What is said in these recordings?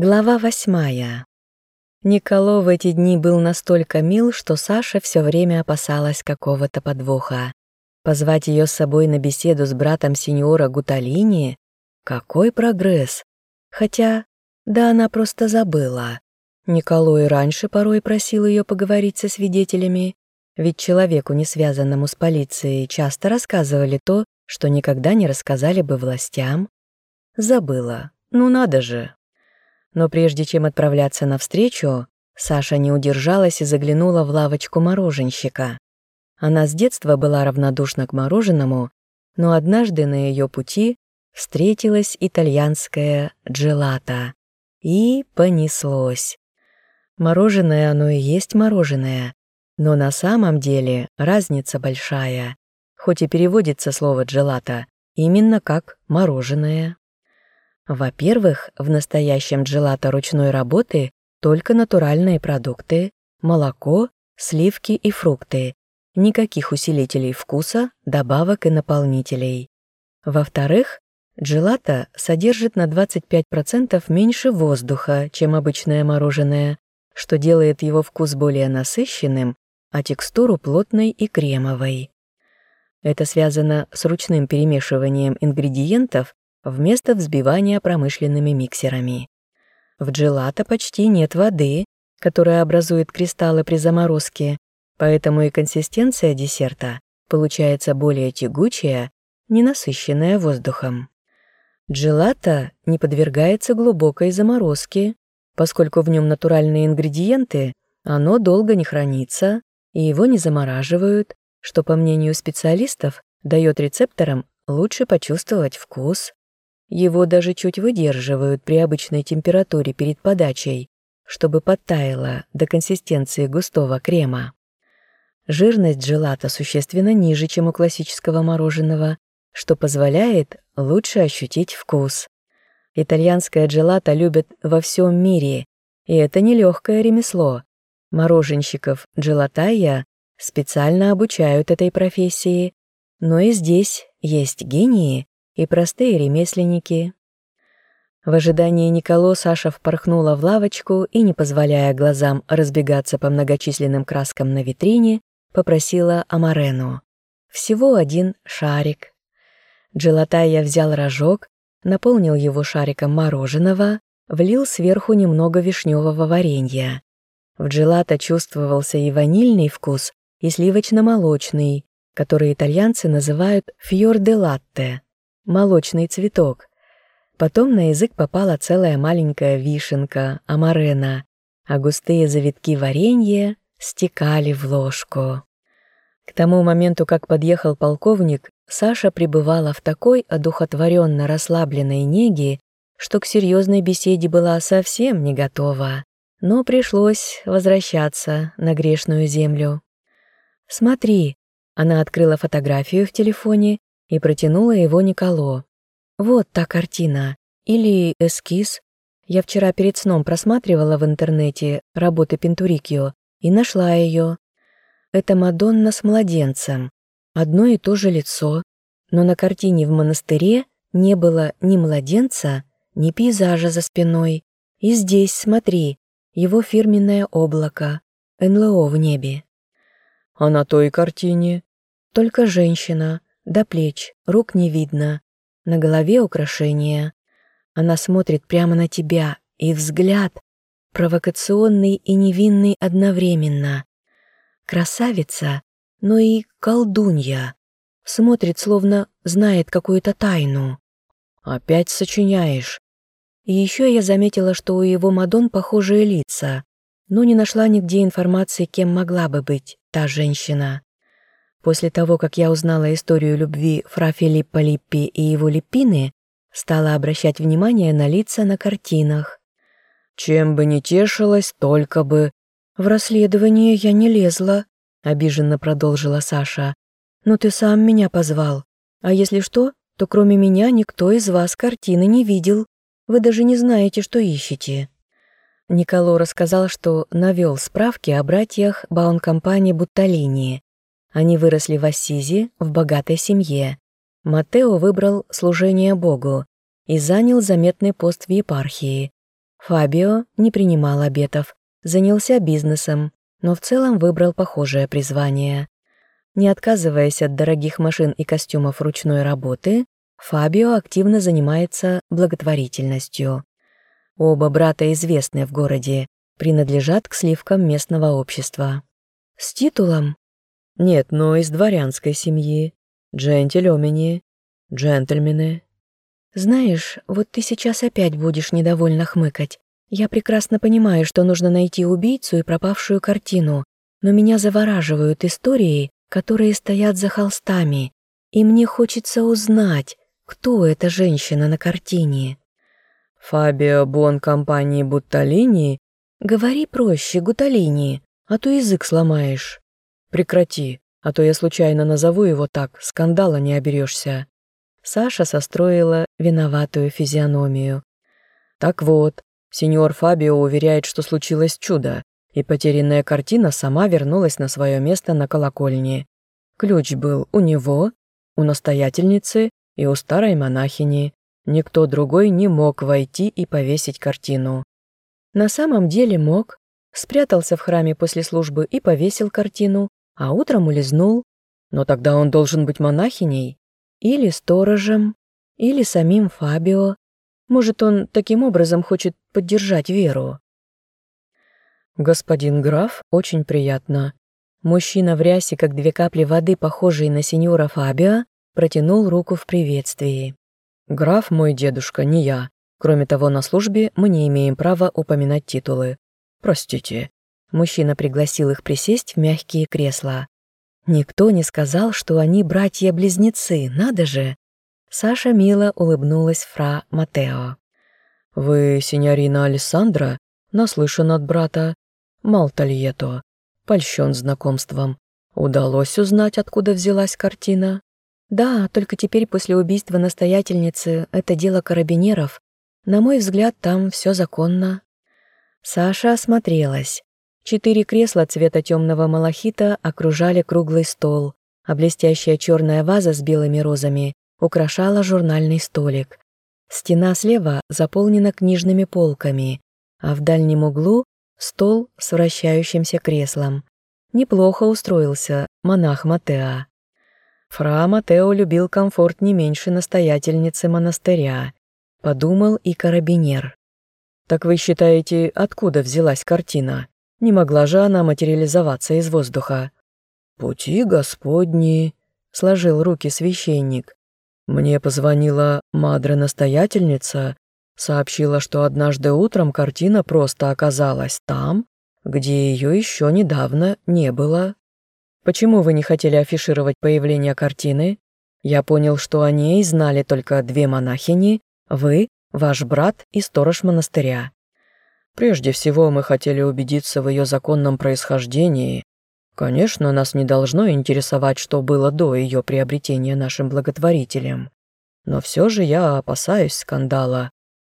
Глава восьмая. Николо в эти дни был настолько мил, что Саша все время опасалась какого-то подвоха. Позвать ее с собой на беседу с братом сеньора Гуталини? Какой прогресс! Хотя, да она просто забыла. Николо и раньше порой просил ее поговорить со свидетелями, ведь человеку, не связанному с полицией, часто рассказывали то, что никогда не рассказали бы властям. Забыла. Ну надо же. Но прежде чем отправляться навстречу, Саша не удержалась и заглянула в лавочку мороженщика. Она с детства была равнодушна к мороженому, но однажды на ее пути встретилась итальянская джелата. И понеслось. Мороженое оно и есть мороженое, но на самом деле разница большая, хоть и переводится слово «джелата» именно как «мороженое». Во-первых, в настоящем джелато ручной работы только натуральные продукты, молоко, сливки и фрукты, никаких усилителей вкуса, добавок и наполнителей. Во-вторых, джелато содержит на 25% меньше воздуха, чем обычное мороженое, что делает его вкус более насыщенным, а текстуру плотной и кремовой. Это связано с ручным перемешиванием ингредиентов вместо взбивания промышленными миксерами. В джелато почти нет воды, которая образует кристаллы при заморозке, поэтому и консистенция десерта получается более тягучая, ненасыщенная воздухом. Джелато не подвергается глубокой заморозке, поскольку в нем натуральные ингредиенты, оно долго не хранится, и его не замораживают, что, по мнению специалистов, дает рецепторам лучше почувствовать вкус. Его даже чуть выдерживают при обычной температуре перед подачей, чтобы подтаяло до консистенции густого крема. Жирность джелата существенно ниже, чем у классического мороженого, что позволяет лучше ощутить вкус. Итальянское джелато любят во всем мире, и это нелегкое ремесло. Мороженщиков джелатайя специально обучают этой профессии, но и здесь есть гении, и простые ремесленники. В ожидании Николо Саша впорхнула в лавочку и, не позволяя глазам разбегаться по многочисленным краскам на витрине, попросила Амарену. Всего один шарик. Джелатая взял рожок, наполнил его шариком мороженого, влил сверху немного вишневого варенья. В джелато чувствовался и ванильный вкус, и сливочно-молочный, который итальянцы называют «фьор де латте» молочный цветок. Потом на язык попала целая маленькая вишенка, амарена, а густые завитки варенья стекали в ложку. К тому моменту, как подъехал полковник, Саша пребывала в такой одухотворенно расслабленной неге, что к серьезной беседе была совсем не готова. Но пришлось возвращаться на грешную землю. «Смотри», — она открыла фотографию в телефоне и протянула его Николо. «Вот та картина. Или эскиз. Я вчера перед сном просматривала в интернете работы Пентурикио и нашла ее. Это Мадонна с младенцем. Одно и то же лицо. Но на картине в монастыре не было ни младенца, ни пейзажа за спиной. И здесь, смотри, его фирменное облако, НЛО в небе. А на той картине? Только женщина, до плеч, рук не видно, на голове украшения. Она смотрит прямо на тебя, и взгляд провокационный и невинный одновременно. Красавица, но и колдунья. Смотрит, словно знает какую-то тайну. Опять сочиняешь. И еще я заметила, что у его Мадон похожие лица, но не нашла нигде информации, кем могла бы быть та женщина. После того, как я узнала историю любви фра Филиппа Липпи и его Липпины, стала обращать внимание на лица на картинах. «Чем бы не тешилась, только бы...» «В расследование я не лезла», — обиженно продолжила Саша. «Но ты сам меня позвал. А если что, то кроме меня никто из вас картины не видел. Вы даже не знаете, что ищете». Николо рассказал, что навел справки о братьях Баункомпании Бутталини, они выросли в Ассизе, в богатой семье. Матео выбрал служение Богу и занял заметный пост в епархии. Фабио не принимал обетов, занялся бизнесом, но в целом выбрал похожее призвание. Не отказываясь от дорогих машин и костюмов ручной работы, Фабио активно занимается благотворительностью. Оба брата известны в городе, принадлежат к сливкам местного общества. С титулом? Нет, но из дворянской семьи. Джентльомени, джентльмены. Знаешь, вот ты сейчас опять будешь недовольно хмыкать. Я прекрасно понимаю, что нужно найти убийцу и пропавшую картину, но меня завораживают истории, которые стоят за холстами, и мне хочется узнать, кто эта женщина на картине. Фабио Бон компании Бутталини? Говори проще, Гуталини, а то язык сломаешь. Прекрати, а то я случайно назову его так, скандала не оберешься. Саша состроила виноватую физиономию. Так вот, сеньор Фабио уверяет, что случилось чудо, и потерянная картина сама вернулась на свое место на колокольне. Ключ был у него, у настоятельницы и у старой монахини. Никто другой не мог войти и повесить картину. На самом деле мог. Спрятался в храме после службы и повесил картину, а утром улизнул. Но тогда он должен быть монахиней. Или сторожем, или самим Фабио. Может, он таким образом хочет поддержать веру. «Господин граф, очень приятно». Мужчина в рясе, как две капли воды, похожий на сеньора Фабио, протянул руку в приветствии. «Граф мой дедушка, не я. Кроме того, на службе мы не имеем права упоминать титулы. Простите». Мужчина пригласил их присесть в мягкие кресла. Никто не сказал, что они братья-близнецы, надо же. Саша мило улыбнулась фра Матео. «Вы, синьорина Алессандра, наслышан от брата. Малтальето, польщен знакомством. Удалось узнать, откуда взялась картина? Да, только теперь после убийства настоятельницы это дело карабинеров. На мой взгляд, там все законно. Саша осмотрелась. Четыре кресла цвета темного малахита окружали круглый стол, а блестящая черная ваза с белыми розами украшала журнальный столик. Стена слева заполнена книжными полками, а в дальнем углу стол с вращающимся креслом. Неплохо устроился монах Матеа. Фра Матео любил комфорт не меньше настоятельницы монастыря, подумал и карабинер. «Так вы считаете, откуда взялась картина? Не могла же она материализоваться из воздуха?» «Пути Господни», — сложил руки священник. «Мне позвонила мадре-настоятельница Сообщила, что однажды утром картина просто оказалась там, где ее еще недавно не было. Почему вы не хотели афишировать появление картины? Я понял, что о ней знали только две монахини, вы, ваш брат и сторож монастыря. Прежде всего, мы хотели убедиться в ее законном происхождении. Конечно, нас не должно интересовать, что было до ее приобретения нашим благотворителем. Но все же я опасаюсь скандала.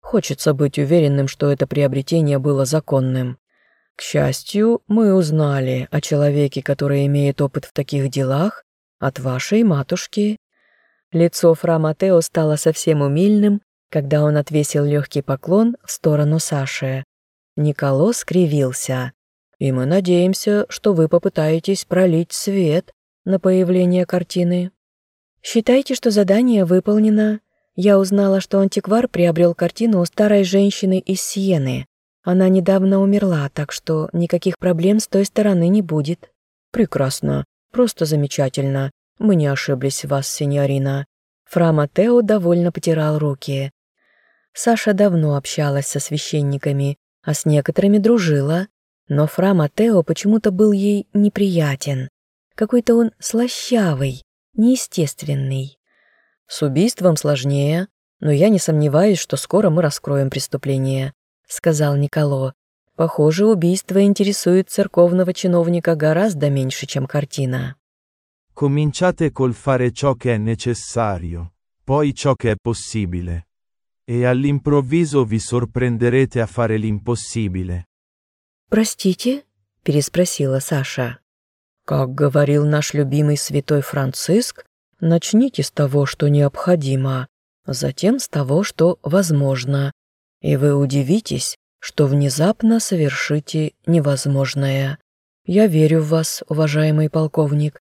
Хочется быть уверенным, что это приобретение было законным. К счастью, мы узнали о человеке, который имеет опыт в таких делах, от вашей матушки. Лицо Фра Матео стало совсем умильным, когда он отвесил легкий поклон в сторону Саши. Николо скривился. «И мы надеемся, что вы попытаетесь пролить свет на появление картины». «Считайте, что задание выполнено», я узнала, что антиквар приобрел картину у старой женщины из Сиены. Она недавно умерла, так что никаких проблем с той стороны не будет. Прекрасно, просто замечательно. Мы не ошиблись в вас, сеньорина. Фра Матео довольно потирал руки. Саша давно общалась со священниками, а с некоторыми дружила, но Фра Матео почему-то был ей неприятен. Какой-то он слащавый, неестественный. С убийством сложнее, но я не сомневаюсь, что скоро мы раскроем преступление», — сказал Николо. «Похоже, убийство интересует церковного чиновника гораздо меньше, чем картина». Cominciate col fare ciò che è necessario, poi ciò che è possibile. E all'improvviso vi sorprenderete a fare l'impossibile. «Простите?» — переспросила Саша. «Как говорил наш любимый святой Франциск, Начните с того, что необходимо, затем с того, что возможно, и вы удивитесь, что внезапно совершите невозможное. Я верю в вас, уважаемый полковник.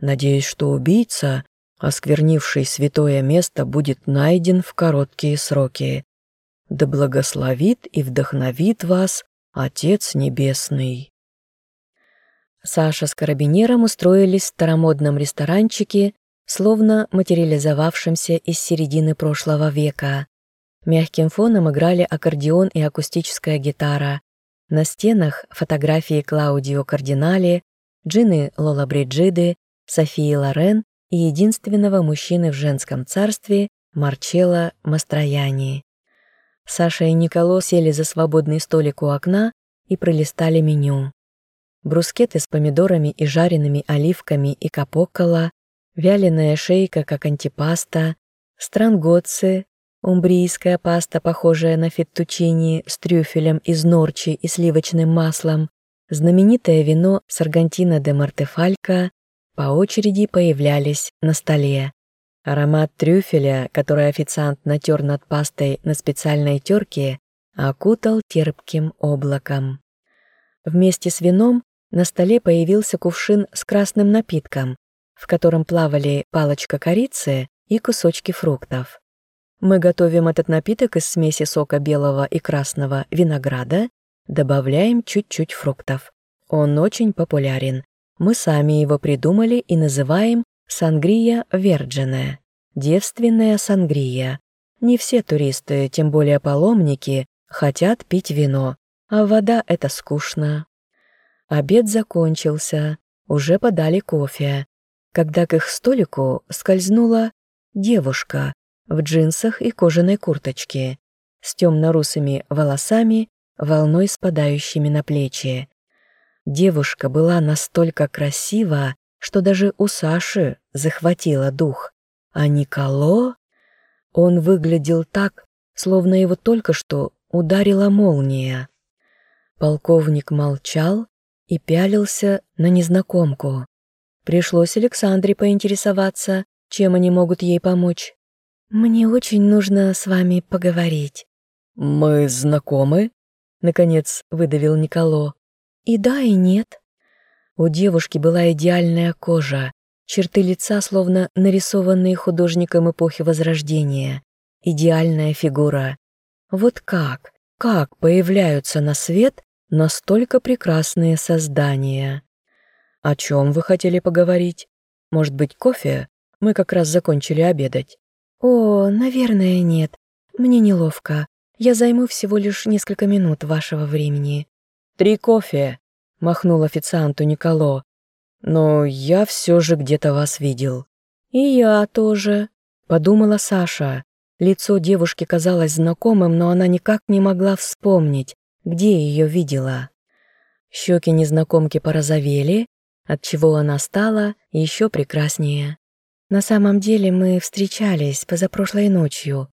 Надеюсь, что убийца, осквернивший святое место, будет найден в короткие сроки. Да благословит и вдохновит вас Отец Небесный. Саша с карабинером устроились в старомодном ресторанчике, словно материализовавшемся из середины прошлого века. Мягким фоном играли аккордеон и акустическая гитара. На стенах фотографии Клаудио Кардинали, Джины Лола Бриджиды, Софии Лорен и единственного мужчины в женском царстве Марчелло Мастрояни. Саша и Николо сели за свободный столик у окна и пролистали меню. Брускеты с помидорами и жареными оливками и капоккола, вяленая шейка как антипаста, странгоцци, умбрийская паста, похожая на феттучини с трюфелем из норчи и сливочным маслом, знаменитое вино с Аргантина де Мартефалька по очереди появлялись на столе. Аромат трюфеля, который официант натер над пастой на специальной терке, окутал терпким облаком. Вместе с вином на столе появился кувшин с красным напитком, в котором плавали палочка корицы и кусочки фруктов. Мы готовим этот напиток из смеси сока белого и красного винограда, добавляем чуть-чуть фруктов. Он очень популярен. Мы сами его придумали и называем «Сангрия Верджине» — девственная сангрия. Не все туристы, тем более паломники, хотят пить вино, а вода — это скучно. Обед закончился, уже подали кофе, когда к их столику скользнула девушка в джинсах и кожаной курточке, с темно-русыми волосами, волной спадающими на плечи. Девушка была настолько красива, что даже у Саши захватила дух. А Николо... Он выглядел так, словно его только что ударила молния. Полковник молчал и пялился на незнакомку. Пришлось Александре поинтересоваться, чем они могут ей помочь. «Мне очень нужно с вами поговорить». «Мы знакомы?» — наконец выдавил Николо. «И да, и нет». У девушки была идеальная кожа, черты лица словно нарисованные художником эпохи Возрождения, идеальная фигура. Вот как, как появляются на свет настолько прекрасные создания? О чем вы хотели поговорить? Может быть, кофе? Мы как раз закончили обедать. «О, наверное, нет. Мне неловко. Я займу всего лишь несколько минут вашего времени». «Три кофе», — махнул официанту Николо. «Но я все же где-то вас видел». «И я тоже», — подумала Саша. Лицо девушки казалось знакомым, но она никак не могла вспомнить, где ее видела. Щеки незнакомки порозовели, отчего она стала еще прекраснее. На самом деле мы встречались позапрошлой ночью.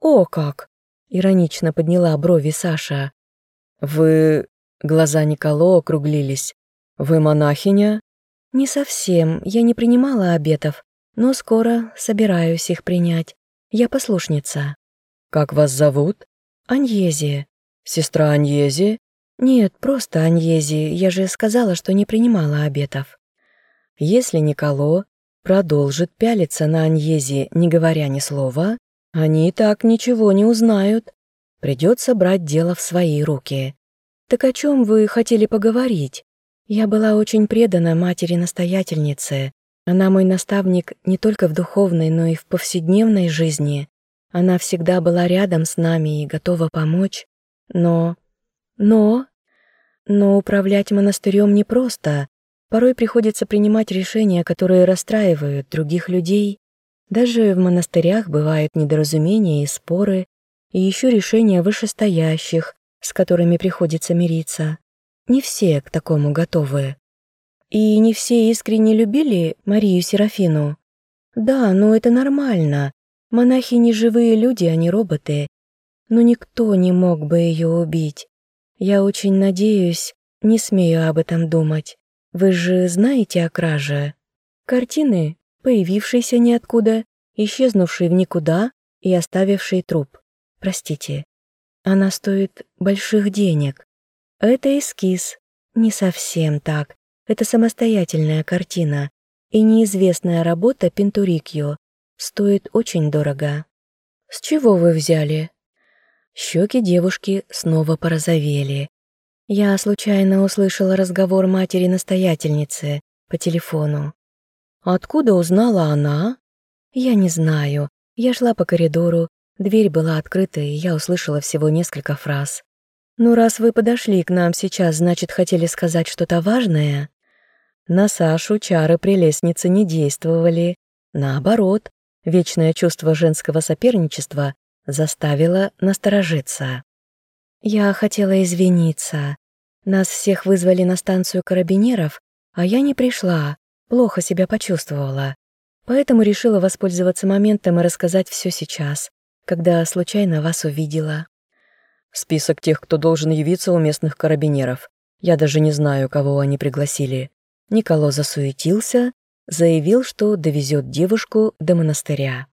О, как! Иронично подняла брови Саша. Вы... Глаза Николо округлились. Вы монахиня? Не совсем. Я не принимала обетов, но скоро собираюсь их принять. Я послушница. Как вас зовут? Аньези. Сестра Аньези? Нет, просто Аньези. Я же сказала, что не принимала обетов. Если Николо продолжит пялиться на Аньези, не говоря ни слова, они и так ничего не узнают. Придется брать дело в свои руки. Так о чем вы хотели поговорить? Я была очень предана матери-настоятельнице. Она мой наставник не только в духовной, но и в повседневной жизни. Она всегда была рядом с нами и готова помочь. Но... Но... Но управлять монастырем непросто. Порой приходится принимать решения, которые расстраивают других людей. Даже в монастырях бывают недоразумения и споры, и еще решения вышестоящих, с которыми приходится мириться. Не все к такому готовы. И не все искренне любили Марию Серафину. Да, но это нормально. Монахи не живые люди, а не роботы. Но никто не мог бы ее убить. Я очень надеюсь, не смею об этом думать. Вы же знаете о краже? Картины, появившиеся ниоткуда, исчезнувшие в никуда и оставившие труп. Простите. Она стоит больших денег. Это эскиз. Не совсем так. Это самостоятельная картина. И неизвестная работа Пентурикио. Стоит очень дорого. С чего вы взяли? Щеки девушки снова порозовели. Я случайно услышала разговор матери-настоятельницы по телефону. Откуда узнала она? Я не знаю. Я шла по коридору, дверь была открыта, и я услышала всего несколько фраз. «Ну, раз вы подошли к нам сейчас, значит, хотели сказать что-то важное?» На Сашу чары прелестницы не действовали. Наоборот, вечное чувство женского соперничества заставило насторожиться. «Я хотела извиниться. Нас всех вызвали на станцию карабинеров, а я не пришла, плохо себя почувствовала. Поэтому решила воспользоваться моментом и рассказать все сейчас, когда случайно вас увидела. Список тех, кто должен явиться у местных карабинеров. Я даже не знаю, кого они пригласили. Николо засуетился, заявил, что довезет девушку до монастыря.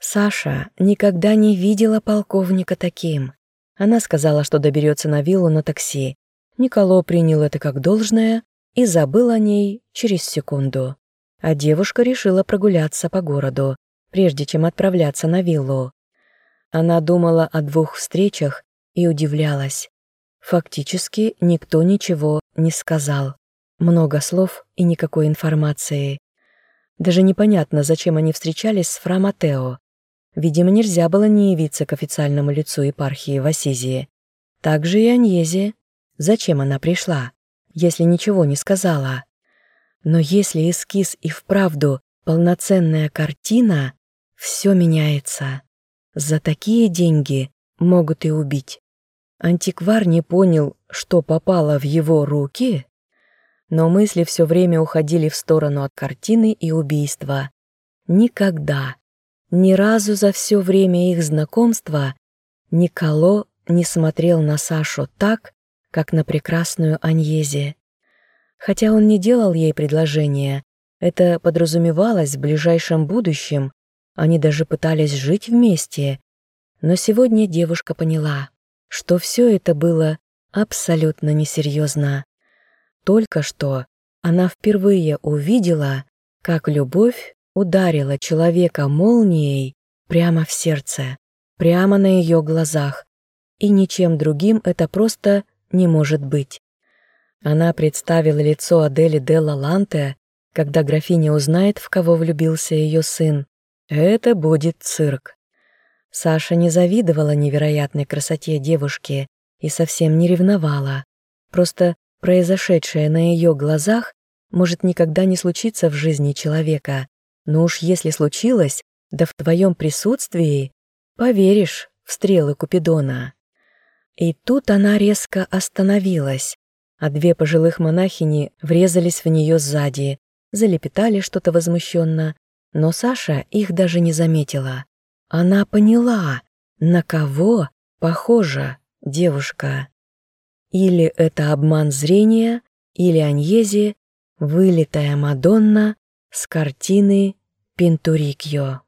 Саша никогда не видела полковника таким. Она сказала, что доберется на виллу на такси. Николо принял это как должное и забыл о ней через секунду а девушка решила прогуляться по городу, прежде чем отправляться на виллу. Она думала о двух встречах и удивлялась. Фактически никто ничего не сказал. Много слов и никакой информации. Даже непонятно, зачем они встречались с Фра Матео. Видимо, нельзя было не явиться к официальному лицу епархии в Асизии. Также и Аньезе. Зачем она пришла, если ничего не сказала? Но если эскиз и вправду полноценная картина, все меняется. За такие деньги могут и убить. Антиквар не понял, что попало в его руки, но мысли все время уходили в сторону от картины и убийства. Никогда, ни разу за все время их знакомства Николо не смотрел на Сашу так, как на прекрасную Аньезе. Хотя он не делал ей предложения, это подразумевалось в ближайшем будущем, они даже пытались жить вместе. Но сегодня девушка поняла, что все это было абсолютно несерьезно. Только что она впервые увидела, как любовь ударила человека молнией прямо в сердце, прямо на ее глазах, и ничем другим это просто не может быть. Она представила лицо Адели Делла Ланте, когда графиня узнает, в кого влюбился ее сын. Это будет цирк. Саша не завидовала невероятной красоте девушки и совсем не ревновала. Просто произошедшее на ее глазах может никогда не случиться в жизни человека. Но уж если случилось, да в твоем присутствии, поверишь в стрелы Купидона. И тут она резко остановилась, а две пожилых монахини врезались в нее сзади, залепетали что-то возмущенно, но Саша их даже не заметила. Она поняла, на кого похожа девушка. Или это обман зрения, или Аньези, вылитая Мадонна с картины Пинтурикьо.